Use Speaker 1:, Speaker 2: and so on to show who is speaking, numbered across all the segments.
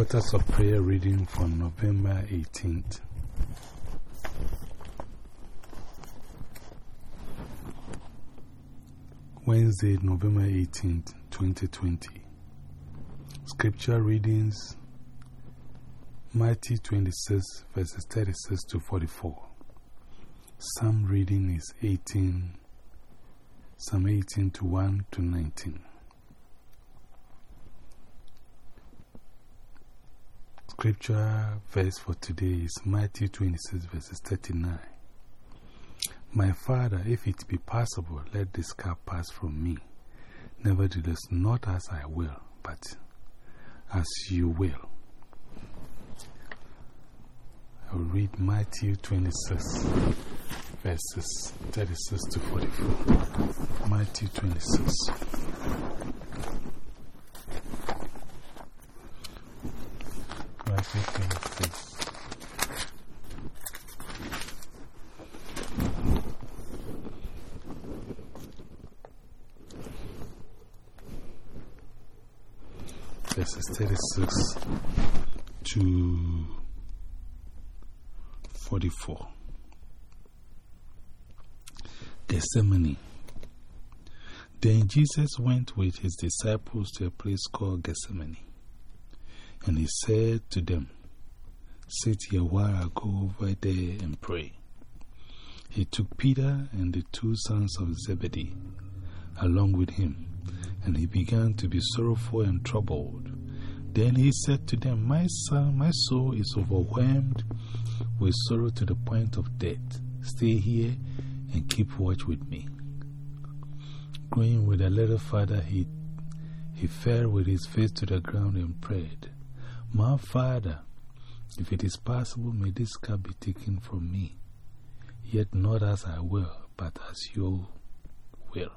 Speaker 1: Portals of Prayer reading for November 18th. Wednesday, November 18th, 2020. Scripture readings Matthew 26, verses 36 to 44. Psalm reading is 18, Psalm 18 to 1 to 19. Scripture verse for today is Matthew 26, verses 39. My Father, if it be possible, let this cup pass from me. Nevertheless, not as I will, but as you will. I'll read Matthew 26, verses 36 to 44. Matthew 26. Matthew 26. Verses 36 to 44. Gethsemane. Then Jesus went with his disciples to a place called Gethsemane. And he said to them, Sit here while I go over there and pray. He took Peter and the two sons of Zebedee along with him, and he began to be sorrowful and troubled. Then he said to them, My son, my soul is overwhelmed with sorrow to the point of death. Stay here and keep watch with me. Going with a little farther, he, he fell with his face to the ground and prayed, My father, if it is possible, may this cup be taken from me. Yet not as I will, but as you will.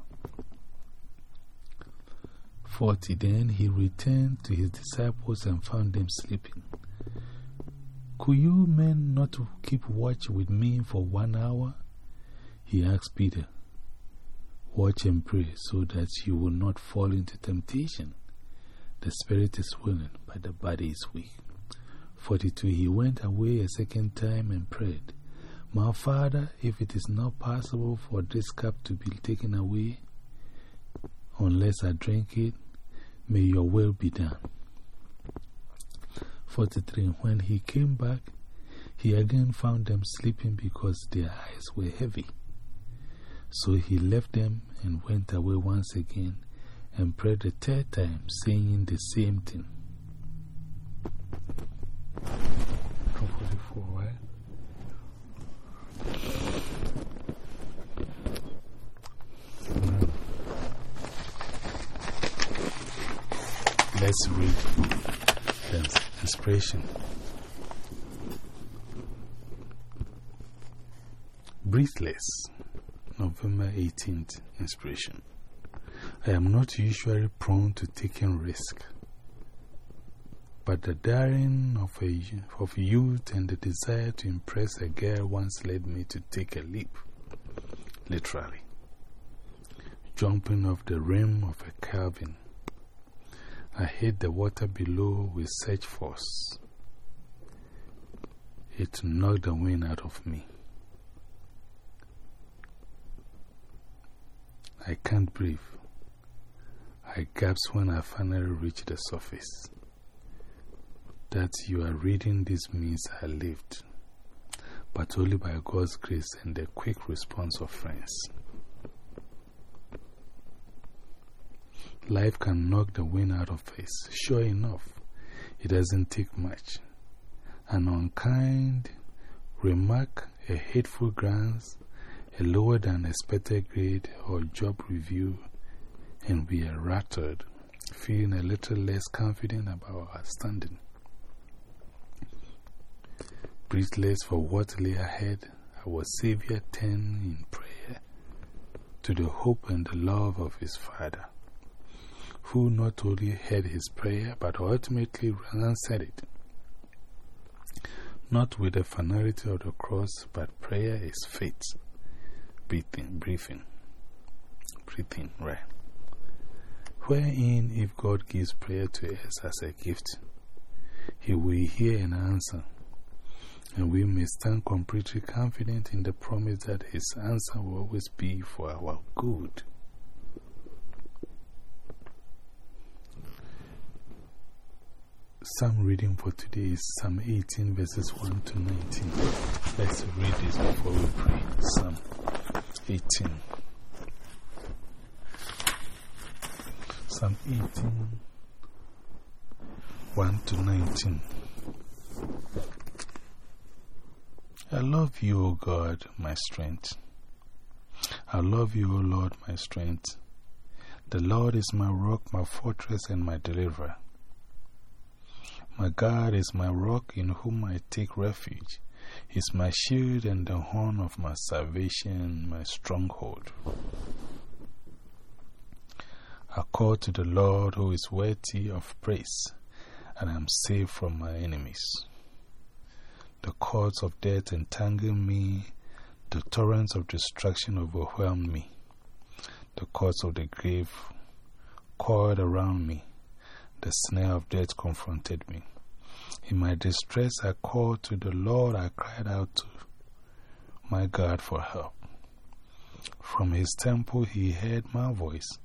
Speaker 1: 40 Then he returned to his disciples and found them sleeping. Could you men not keep watch with me for one hour? He asked Peter. Watch and pray so that you will not fall into temptation. The spirit is willing, but the body is weak. 42 He went away a second time and prayed, My father, if it is not possible for this cup to be taken away, unless I drink it, may your will be done. 43 When he came back, he again found them sleeping because their eyes were heavy. So he left them and went away once again and prayed the third time, saying the same thing. 44, right? Let's read the inspiration. Breathless, November 18th, inspiration. I am not usually prone to taking risk, but the daring of, a, of youth and the desire to impress a girl once led me to take a leap, literally, jumping off the rim of a I hit the water below with such force. It knocked the wind out of me. I can't breathe. I gasp when I finally reach the surface. That you are reading this means I lived, but only by God's grace and the quick response of friends. Life can knock the wind out of us. Sure enough, it doesn't take much. An unkind remark, a hateful glance, a lower than expected grade or job review, and we are rattled, feeling a little less confident about our standing. Breathless for what lay ahead, our Savior turned in prayer to the hope and the love of his Father who not only heard his prayer but ultimately answered it. Not with the finality of the cross, but prayer is faith. Breathing, breathing, breathing, right? Wherein, if God gives prayer to us as a gift, He will hear and answer, and we may stand completely confident in the promise that His answer will always be for our good. Psalm reading for today is Psalm 18, verses 1 to 19. Let's read this before we pray. Psalm 18. Psalm 18, 1 to 19. I love you, O God, my strength. I love you, O Lord, my strength. The Lord is my rock, my fortress, and my deliverer. My God is my rock in whom I take refuge. He is my shield and the horn of my salvation, my stronghold. I call to the Lord who is worthy of praise, and I am safe from my enemies. The cords of death entangle me, the torrents of destruction overwhelm me. The cords of the grave coiled around me. The snare of death confronted me. In my distress, I called to the Lord. I cried out to my God for help. From his temple, he heard my voice.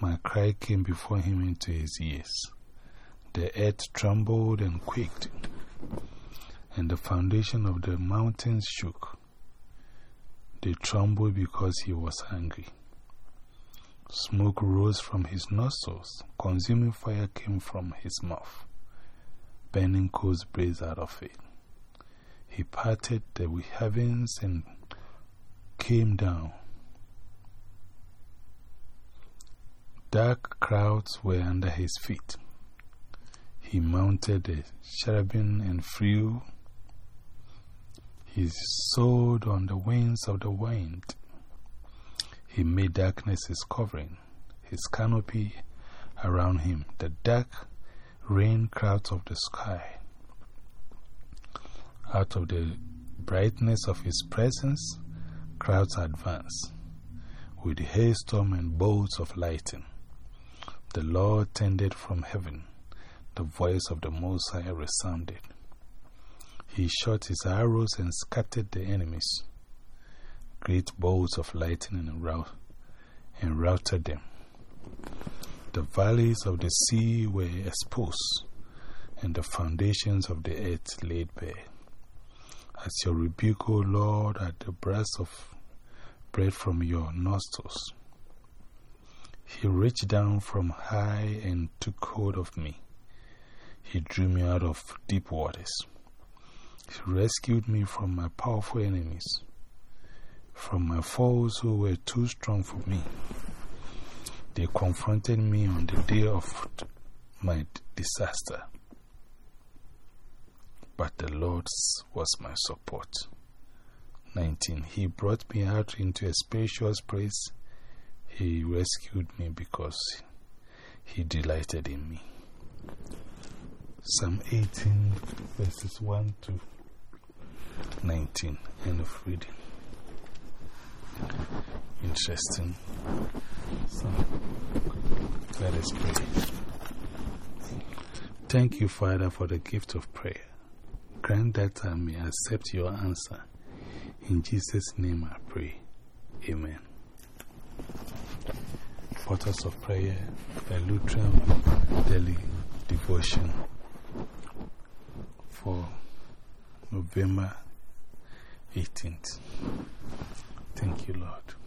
Speaker 1: My cry came before him into his ears. The earth trembled and quaked, and the foundation of the mountains shook. They trembled because he was angry. Smoke rose from his nostrils, consuming fire came from his mouth. Burning coals blazed out of it. He parted the heavens and came down. Dark clouds were under his feet. He mounted the cherubim and flew. He soared on the wings of the wind. He made darkness his covering, his canopy around him, the dark rain clouds of the sky. Out of the brightness of his presence, clouds advance, with hailstorm and bolts of lightning. The Lord tended from heaven, the voice of the Most High resounded. He shot his arrows and scattered the enemies great bolts of lightning and, rout and routed them. The valleys of the sea were exposed, and the foundations of the earth laid bare. As your rebuke, O Lord, at the breath of breath from your nostrils. He reached down from high and took hold of me. He drew me out of deep waters. He rescued me from my powerful enemies from my foes who were too strong for me. They confronted me on the day of my disaster. But the Lord was my support. 19. He brought me out into a spacious place. He rescued me because he delighted in me. Psalm 18, verses 1 to 19. End of reading. Interesting. So, let us pray. Thank you, Father, for the gift of prayer. Grant that I may accept your answer. In Jesus' name I pray. Amen. Portals of Prayer, the Lutheran Daily Devotion for November 18th. Thank you, Lord.